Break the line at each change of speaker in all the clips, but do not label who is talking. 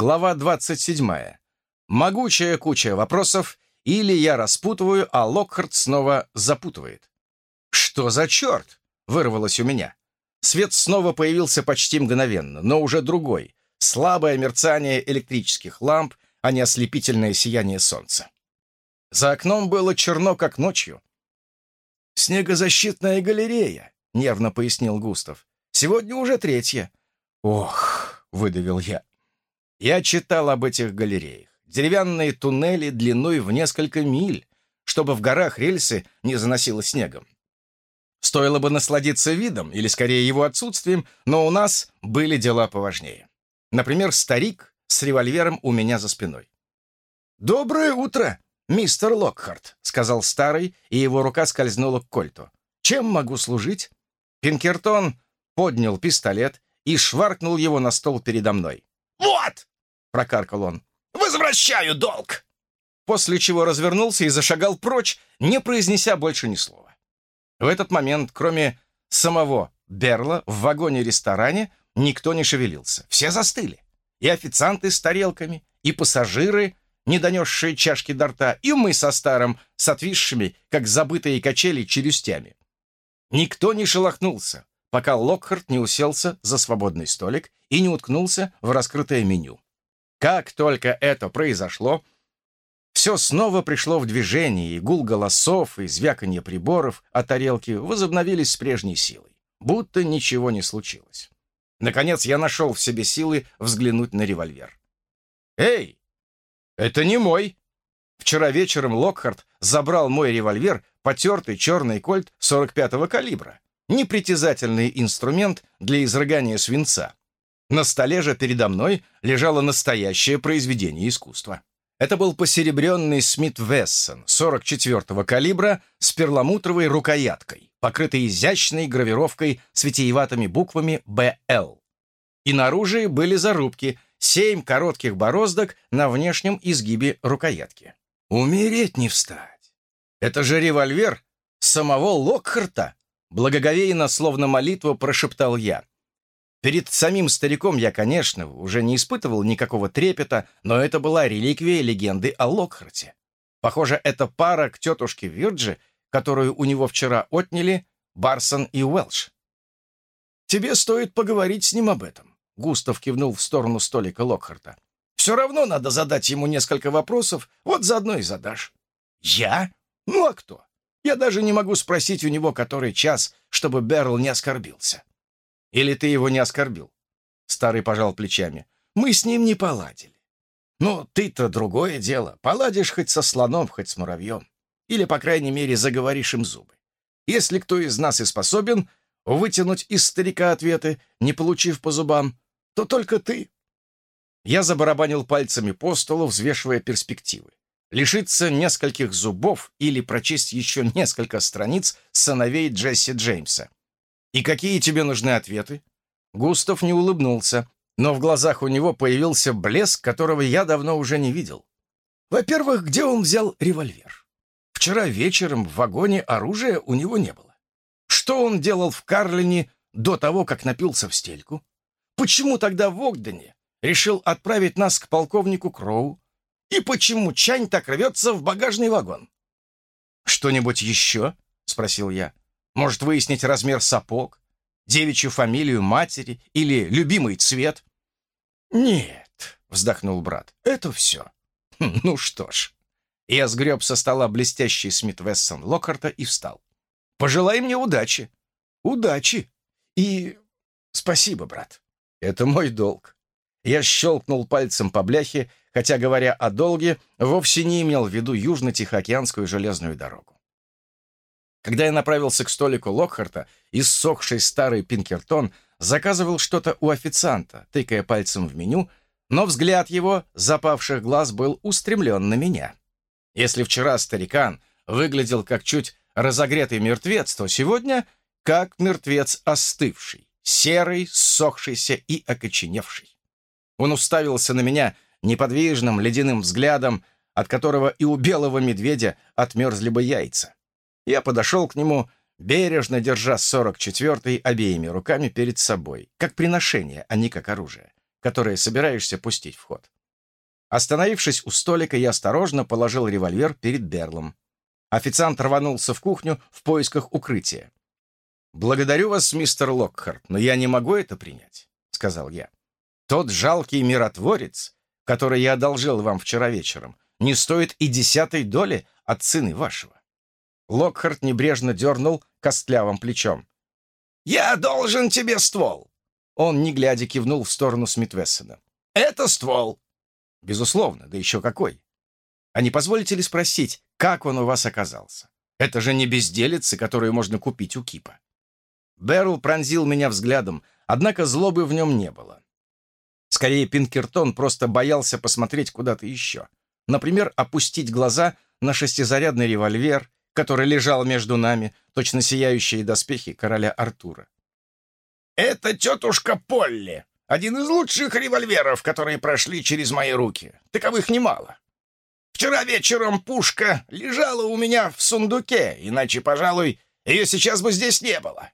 Глава 27. Могучая куча вопросов, или я распутываю, а Локхарт снова запутывает. «Что за черт?» — вырвалось у меня. Свет снова появился почти мгновенно, но уже другой. Слабое мерцание электрических ламп, а не ослепительное сияние солнца. За окном было черно, как ночью. «Снегозащитная галерея», — нервно пояснил Густав. «Сегодня уже третья». «Ох», — выдавил я. Я читал об этих галереях. Деревянные туннели длиной в несколько миль, чтобы в горах рельсы не заносило снегом. Стоило бы насладиться видом, или скорее его отсутствием, но у нас были дела поважнее. Например, старик с револьвером у меня за спиной. «Доброе утро, мистер Локхарт», — сказал старый, и его рука скользнула к кольту. «Чем могу служить?» Пинкертон поднял пистолет и шваркнул его на стол передо мной. Прокаркал он.
«Возвращаю долг!»
После чего развернулся и зашагал прочь, не произнеся больше ни слова. В этот момент, кроме самого Берла, в вагоне-ресторане никто не шевелился. Все застыли. И официанты с тарелками, и пассажиры, не донесшие чашки до рта, и мы со старым, с отвисшими, как забытые качели, челюстями. Никто не шелохнулся, пока Локхарт не уселся за свободный столик и не уткнулся в раскрытое меню. Как только это произошло, все снова пришло в движение, и гул голосов и звяканье приборов о тарелке возобновились с прежней силой, будто ничего не случилось. Наконец я нашел в себе силы взглянуть на револьвер. «Эй, это не мой!» Вчера вечером Локхарт забрал мой револьвер, потертый черный кольт 45-го калибра. Непритязательный инструмент для изрыгания свинца. На столе же передо мной лежало настоящее произведение искусства. Это был посеребренный Смит Вессон 44-го калибра с перламутровой рукояткой, покрытой изящной гравировкой с витиеватыми буквами «БЛ». И на были зарубки, семь коротких бороздок на внешнем изгибе рукоятки. Умереть не встать. Это же револьвер самого Локхарта, благоговейно, словно молитва, прошептал я. Перед самим стариком я, конечно, уже не испытывал никакого трепета, но это была реликвия легенды о Локхарте. Похоже, это пара к тетушке Вирджи, которую у него вчера отняли Барсон и Уэлш. «Тебе стоит поговорить с ним об этом», — Густав кивнул в сторону столика Локхарта. «Все равно надо задать ему несколько вопросов, вот заодно и задашь». «Я? Ну а кто? Я даже не могу спросить у него, который час, чтобы Берл не оскорбился». Или ты его не оскорбил?» Старый пожал плечами. «Мы с ним не поладили. Ну, ты-то другое дело. Поладишь хоть со слоном, хоть с муравьем. Или, по крайней мере, заговоришь им зубы. Если кто из нас и способен вытянуть из старика ответы, не получив по зубам, то только ты». Я забарабанил пальцами по столу, взвешивая перспективы. Лишиться нескольких зубов или прочесть еще несколько страниц сыновей Джесси Джеймса. «И какие тебе нужны ответы?» Густав не улыбнулся, но в глазах у него появился блеск, которого я давно уже не видел. Во-первых, где он взял револьвер? Вчера вечером в вагоне оружия у него не было. Что он делал в Карлине до того, как напился в стельку? Почему тогда в Огдене решил отправить нас к полковнику Кроу? И почему Чань так рвется в багажный вагон? «Что-нибудь еще?» — спросил я. Может выяснить размер сапог, девичью фамилию матери или любимый цвет? «Нет», — вздохнул брат, — «это все». Хм, «Ну что ж». Я сгреб со стола блестящий Смит Вессон Локхарта и встал. «Пожелай мне удачи». «Удачи. И спасибо, брат. Это мой долг». Я щелкнул пальцем по бляхе, хотя, говоря о долге, вовсе не имел в виду Южно-Тихоокеанскую железную дорогу. Когда я направился к столику Локхарта, иссохший старый Пинкертон заказывал что-то у официанта, тыкая пальцем в меню, но взгляд его, запавших глаз, был устремлен на меня. Если вчера старикан выглядел как чуть разогретый мертвец, то сегодня как мертвец остывший, серый, ссохшийся и окоченевший. Он уставился на меня неподвижным ледяным взглядом, от которого и у белого медведя отмерзли бы яйца. Я подошел к нему, бережно держа 44-й обеими руками перед собой, как приношение, а не как оружие. которое собираешься пустить в ход. Остановившись у столика, я осторожно положил револьвер перед Берлом. Официант рванулся в кухню в поисках укрытия. «Благодарю вас, мистер Локхарт, но я не могу это принять», — сказал я. «Тот жалкий миротворец, который я одолжил вам вчера вечером, не стоит и десятой доли от цены вашего». Локхарт небрежно дернул костлявым плечом.
«Я должен тебе ствол!»
Он, не глядя, кивнул в сторону Смитвессона.
«Это ствол!»
«Безусловно, да еще какой!» «А не позволите ли спросить, как он у вас оказался? Это же не безделицы, которые можно купить у Кипа». Берл пронзил меня взглядом, однако злобы в нем не было. Скорее, Пинкертон просто боялся посмотреть куда-то еще. Например, опустить глаза на шестизарядный револьвер, который лежал между нами, точно сияющие доспехи короля Артура.
«Это тетушка Полли, один из лучших револьверов, которые прошли через мои руки. Таковых немало. Вчера вечером пушка лежала у меня в сундуке, иначе, пожалуй, ее сейчас бы здесь не было.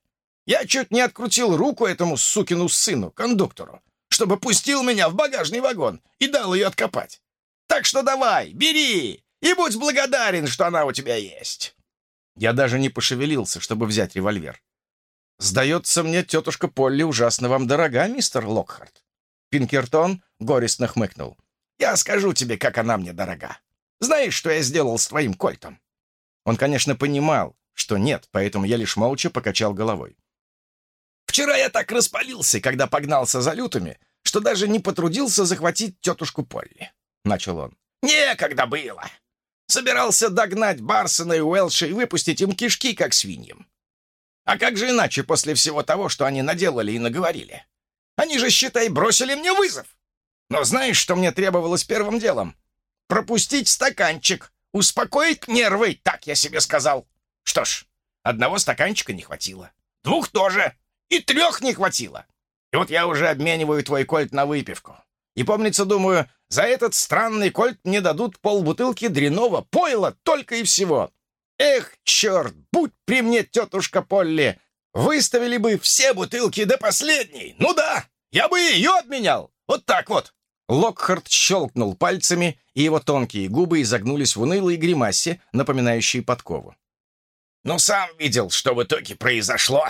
Я чуть не открутил руку этому сукину сыну, кондуктору, чтобы пустил меня в багажный вагон и дал ее откопать. Так что давай, бери и будь благодарен, что она у тебя есть».
Я даже не пошевелился, чтобы взять револьвер. «Сдается мне, тетушка Полли ужасно вам дорога, мистер Локхарт». Пинкертон горестно хмыкнул.
«Я скажу тебе, как она мне дорога. Знаешь, что я сделал с твоим кольтом?»
Он, конечно, понимал, что нет, поэтому я лишь молча покачал головой.
Вчера я так распалился, когда погнался за лютыми, что даже не потрудился захватить тетушку Полли», — начал он. «Некогда было. Собирался догнать Барсона и Уэлша и выпустить им кишки, как свиньям. А как же иначе после всего того, что они наделали и наговорили? Они же, считай, бросили мне вызов. Но знаешь, что мне требовалось первым делом? Пропустить стаканчик, успокоить нервы, так я себе сказал. Что ж, одного стаканчика не хватило. Двух тоже. И трех не хватило. И вот я уже обмениваю твой кольт на выпивку. И, помнится, думаю, за этот странный кольт мне дадут полбутылки дряного пойла только и всего. Эх, черт, будь при мне, тетушка Полли! Выставили бы все бутылки до последней. Ну да, я бы ее обменял. Вот так вот.
Локхард щелкнул пальцами, и его тонкие губы изогнулись в унылой гримасе, напоминающей подкову.
«Ну, сам видел, что в итоге произошло.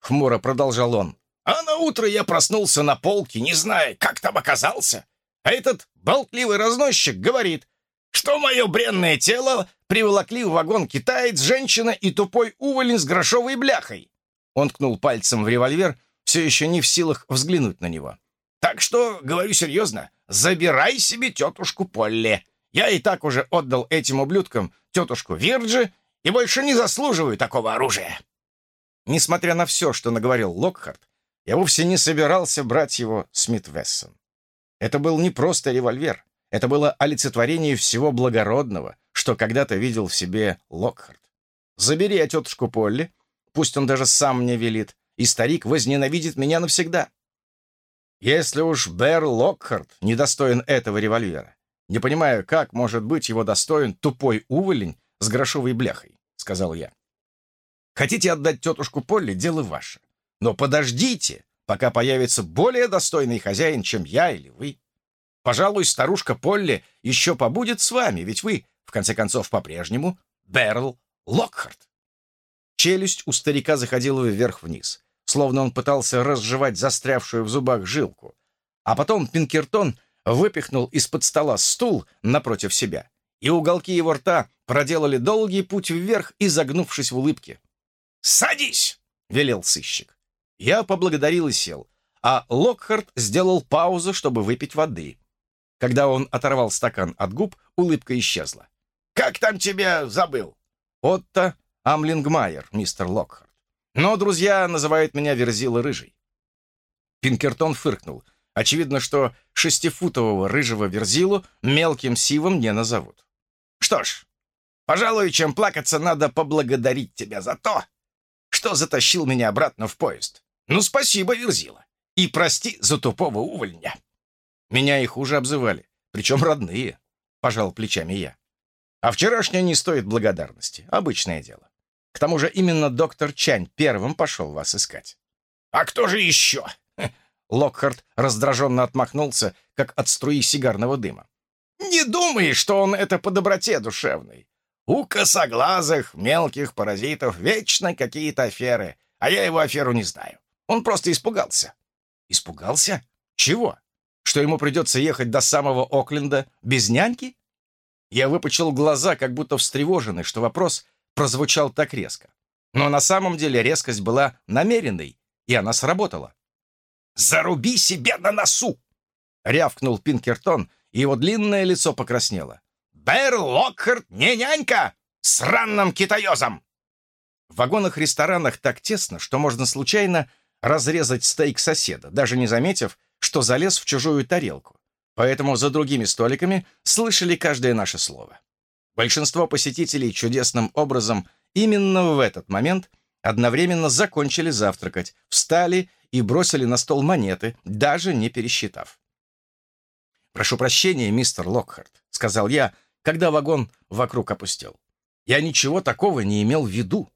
— хмуро продолжал он. «А на утро я проснулся на полке, не зная, как там оказался. А этот болтливый разносчик говорит, что мое бренное тело приволокли в вагон китаец, женщина и тупой уволень с грошовой бляхой».
Он ткнул пальцем в револьвер, все еще не в силах взглянуть на него.
«Так что, говорю серьезно, забирай себе тетушку Полли. Я и так уже отдал этим ублюдкам тетушку Вирджи и больше не заслуживаю такого оружия».
Несмотря на все, что наговорил Локхарт, я вовсе не собирался брать его Смит Вессон. Это был не просто револьвер, это было олицетворение всего благородного, что когда-то видел в себе Локхарт. Забери я тетушку Полли, пусть он даже сам мне велит, и старик возненавидит меня навсегда. Если уж Бэр Локхарт недостоин этого револьвера, не понимаю, как может быть его достоин тупой уволень с грошовой бляхой, сказал я. Хотите отдать тетушку Полли, дело ваше. Но подождите, пока появится более достойный хозяин, чем я или вы. Пожалуй, старушка Полли еще побудет с вами, ведь вы, в конце концов, по-прежнему Берл Локхарт. Челюсть у старика заходила вверх-вниз, словно он пытался разжевать застрявшую в зубах жилку. А потом Пинкертон выпихнул из-под стола стул напротив себя, и уголки его рта проделали долгий путь вверх, изогнувшись в улыбке.
«Садись!» — велел сыщик.
Я поблагодарил и сел, а Локхарт сделал паузу, чтобы выпить воды. Когда он оторвал стакан от губ, улыбка исчезла.
«Как там тебя забыл?»
«Отто Амлингмайер, мистер Локхарт. Но друзья называют меня Верзила Рыжий». Пинкертон фыркнул. Очевидно, что шестифутового рыжего Верзилу мелким сивом не назовут.
«Что ж, пожалуй, чем плакаться, надо поблагодарить тебя за то, что затащил меня обратно в поезд. Ну, спасибо, Верзила. И прости за тупого увольня.
Меня и хуже обзывали, причем родные, пожал плечами я. А вчерашнее не стоит благодарности, обычное дело. К тому же именно доктор Чань первым пошел вас искать.
А кто же еще?
Локхарт раздраженно отмахнулся, как от струи сигарного дыма.
«Не думай, что он это по доброте душевной. У косоглазых, мелких паразитов вечно какие-то аферы, а я его аферу не знаю. Он просто испугался».
«Испугался? Чего? Что ему придется ехать до самого Окленда без няньки?» Я выпучил глаза, как будто встревоженный, что вопрос прозвучал так резко. Но на самом деле резкость была намеренной, и она сработала.
«Заруби себе на носу!»
— рявкнул Пинкертон, и его длинное лицо покраснело.
«Бэр Локхарт не нянька! С ранным китаёзом!»
В вагонах-ресторанах так тесно, что можно случайно разрезать стейк соседа, даже не заметив, что залез в чужую тарелку. Поэтому за другими столиками слышали каждое наше слово. Большинство посетителей чудесным образом именно в этот момент одновременно закончили завтракать, встали и бросили на стол монеты, даже не пересчитав. «Прошу прощения, мистер Локхарт», — сказал я, когда вагон вокруг опустел. «Я ничего такого не имел в виду».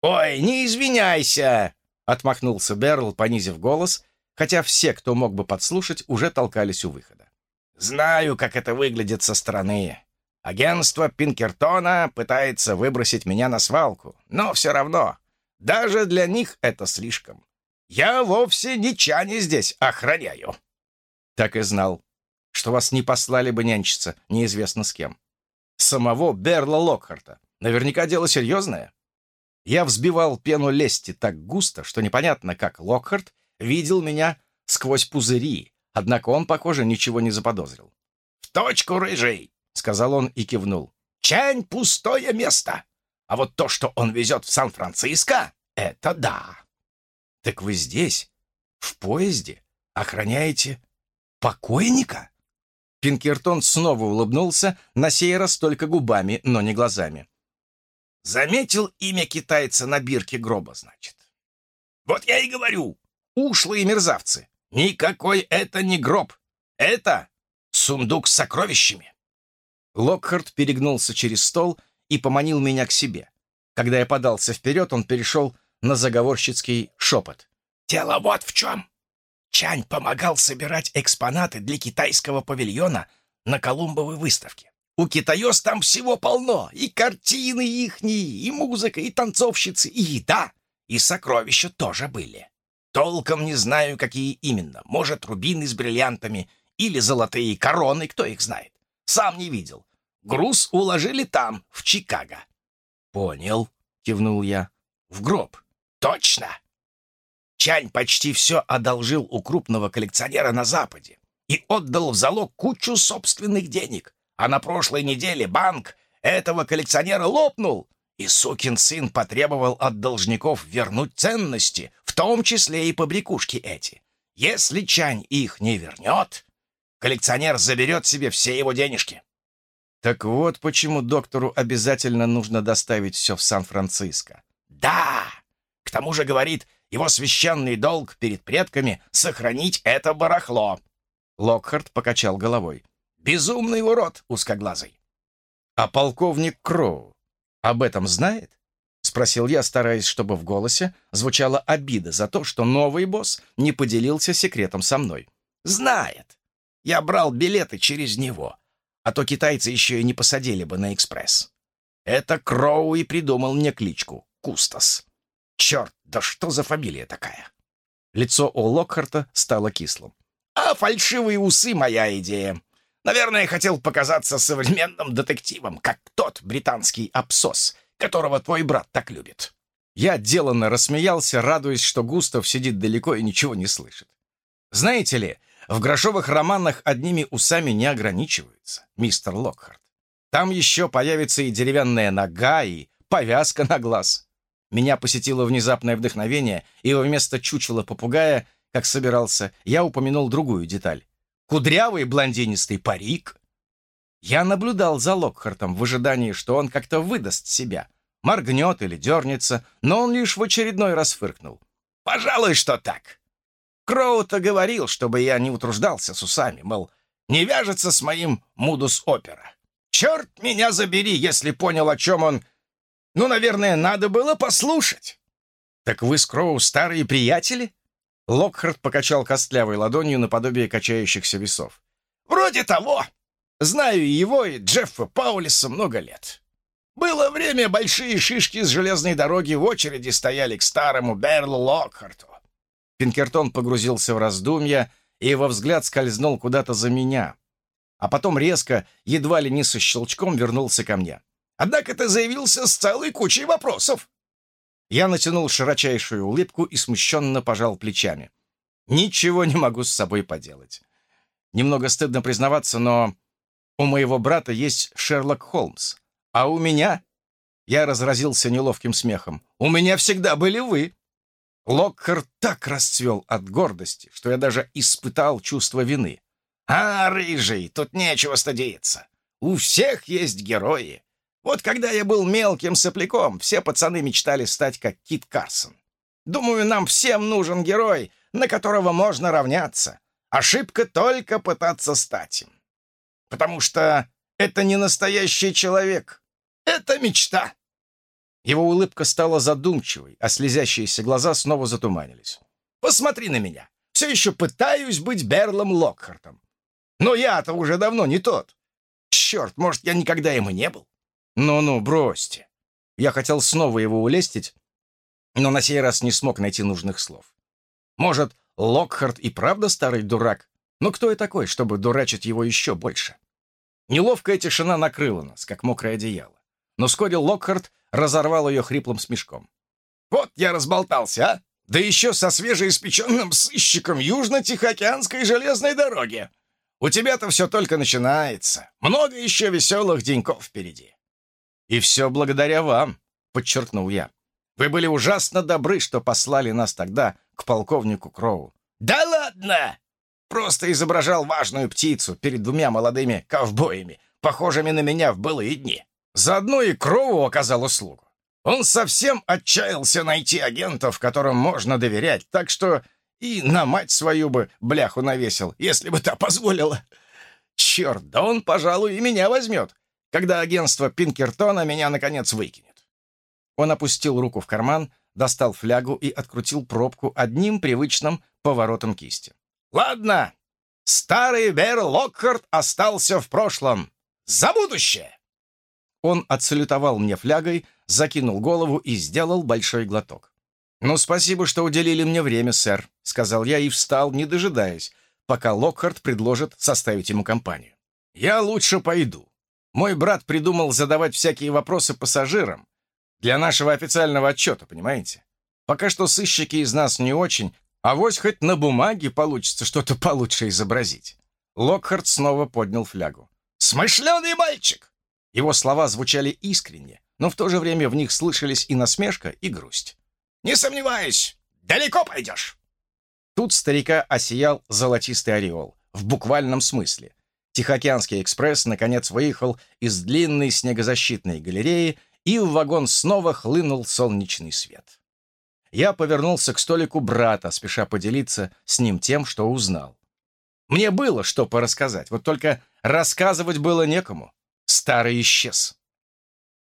«Ой, не извиняйся!»
— отмахнулся Берл, понизив голос, хотя все, кто мог бы подслушать, уже толкались у выхода.
«Знаю, как это выглядит со стороны. Агентство Пинкертона пытается выбросить меня на свалку, но все равно, даже для них это слишком. Я вовсе не чани здесь охраняю».
Так и знал, что вас не послали бы нянчиться неизвестно с кем. Самого Берла Локхарта. Наверняка дело серьезное. Я взбивал пену лести так густо, что непонятно, как Локхарт видел меня сквозь пузыри, однако он, похоже, ничего не заподозрил.
«В точку, рыжий!» — сказал он и кивнул. «Чань — пустое место, а вот то, что он везет в Сан-Франциско, — это да!»
«Так вы здесь, в поезде, охраняете покойника?» Пинкертон снова улыбнулся, на сей раз только губами, но не глазами.
Заметил имя китайца на бирке гроба, значит. Вот я и говорю, ушлые мерзавцы. Никакой это не гроб. Это сундук с сокровищами.
Локхард перегнулся через стол и поманил меня к себе. Когда я подался вперед, он перешел на заговорщицкий шепот.
«Дело вот в чем. Чань помогал собирать экспонаты для китайского павильона на Колумбовой выставке. У китаёс там всего полно. И картины ихние, и музыка, и танцовщицы, и еда. И сокровища тоже были. Толком не знаю, какие именно. Может, рубины с бриллиантами или золотые короны, кто их знает. Сам не видел. Груз уложили там, в Чикаго.
«Понял», — кивнул я.
«В гроб». «Точно!» Чань почти все одолжил у крупного коллекционера на Западе и отдал в залог кучу собственных денег. А на прошлой неделе банк этого коллекционера лопнул, и сукин сын потребовал от должников вернуть ценности, в том числе и побрякушки эти. Если Чань их не вернет, коллекционер заберет себе все его денежки.
Так вот почему доктору обязательно нужно доставить все в Сан-Франциско.
Да! К тому же, говорит, его священный долг перед предками — сохранить это барахло.
Локхард покачал головой.
Безумный урод узкоглазый.
А полковник Кроу об этом знает? Спросил я, стараясь, чтобы в голосе звучала обида за то, что новый босс не поделился секретом со мной.
Знает. Я брал билеты через него, а то китайцы еще и не посадили бы на экспресс. Это Кроу и придумал мне кличку — Кустас. Черт, да что за фамилия такая?
Лицо у Локхарта стало кислым.
А фальшивые усы — моя идея. Наверное, хотел показаться современным детективом, как тот британский абсос, которого твой брат так любит».
Я деланно рассмеялся, радуясь, что Густав сидит далеко и ничего не слышит. Знаете ли, в грошовых романах одними усами не ограничиваются, мистер Локхарт. Там еще появится и деревянная нога, и повязка на глаз. Меня посетило внезапное вдохновение, и вместо чучела попугая, как собирался, я упомянул другую деталь кудрявый блондинистый парик. Я наблюдал за Локхартом в ожидании, что он как-то выдаст себя, моргнет или дернется, но он лишь в очередной раз фыркнул.
«Пожалуй, что так. Кроу-то говорил, чтобы я не утруждался с усами, мол, не вяжется с моим мудус-опера. Черт меня забери, если понял, о чем он... Ну, наверное, надо было послушать».
«Так вы с Кроу старые приятели?» Локхард покачал костлявой ладонью наподобие качающихся весов.
«Вроде того. Знаю его и Джеффа Паулиса много лет. Было время, большие шишки с железной дороги в очереди стояли к старому Берлу Локхарту.
Пинкертон погрузился в раздумья, и его взгляд скользнул куда-то за меня. А потом резко, едва ли не со щелчком, вернулся ко мне.
«Однако ты заявился с целой кучей вопросов.
Я натянул широчайшую улыбку и смущенно пожал плечами. Ничего не могу с собой поделать. Немного стыдно признаваться, но у моего брата есть Шерлок Холмс, а у меня... Я разразился неловким смехом. «У меня всегда были вы!» Локхар так расцвел от гордости, что я даже испытал чувство вины.
«А, рыжий, тут нечего стыдиться. У всех есть герои. Вот когда я был мелким сопляком, все пацаны мечтали стать как Кит Карсон. Думаю, нам всем нужен герой, на которого можно равняться. Ошибка только пытаться стать им. Потому что это не настоящий человек. Это мечта.
Его улыбка стала задумчивой, а слезящиеся глаза снова затуманились.
«Посмотри на меня. Все еще пытаюсь быть Берлом Локхартом. Но я-то уже давно не тот. Черт, может, я никогда им и не был.
«Ну-ну, бросьте». Я хотел снова его улестить, но на сей раз не смог найти нужных слов. Может, Локхард и правда старый дурак, но кто я такой, чтобы дурачить его еще больше? Неловкая тишина накрыла нас, как мокрое одеяло. Но вскоре Локхард разорвал ее хриплым смешком.
«Вот я разболтался, а! Да еще со свежеиспеченным сыщиком Южно-Тихоокеанской железной дороги! У тебя-то все только начинается. Много еще веселых деньков впереди.
«И все благодаря вам», — подчеркнул я. «Вы были ужасно добры, что послали нас тогда к полковнику Кроу».
«Да ладно! Просто изображал важную птицу перед двумя молодыми ковбоями, похожими на меня в былые дни. Заодно и Кроу оказал услугу. Он совсем отчаялся найти агентов, которым можно доверять, так что и на мать свою бы бляху навесил, если бы та позволила. Черт, да он, пожалуй, и меня возьмет, когда агентство Пинкертона меня, наконец, выкинет.
Он опустил руку в карман, достал флягу и открутил пробку одним привычным поворотом кисти.
«Ладно, старый Бер Локхарт остался в прошлом. За будущее!»
Он отсалютовал мне флягой, закинул голову и сделал большой глоток. «Ну, спасибо, что уделили мне время, сэр», — сказал я и встал, не дожидаясь, пока Локхарт предложит составить ему компанию. «Я лучше пойду. Мой брат придумал задавать всякие вопросы пассажирам. Для нашего официального отчета, понимаете? Пока что сыщики из нас не очень, а вось хоть на бумаге получится что-то получше изобразить. Локхард снова поднял флягу.
«Смышленый мальчик!»
Его слова звучали искренне, но в то же время в них слышались и насмешка, и грусть.
«Не сомневаюсь, далеко пойдешь!»
Тут старика осиял золотистый ореол, в буквальном смысле. Тихоокеанский экспресс, наконец, выехал из длинной снегозащитной галереи, и в вагон снова хлынул солнечный свет. Я повернулся к столику брата, спеша поделиться с ним тем, что узнал. Мне было что порассказать, вот только рассказывать было некому. Старый исчез.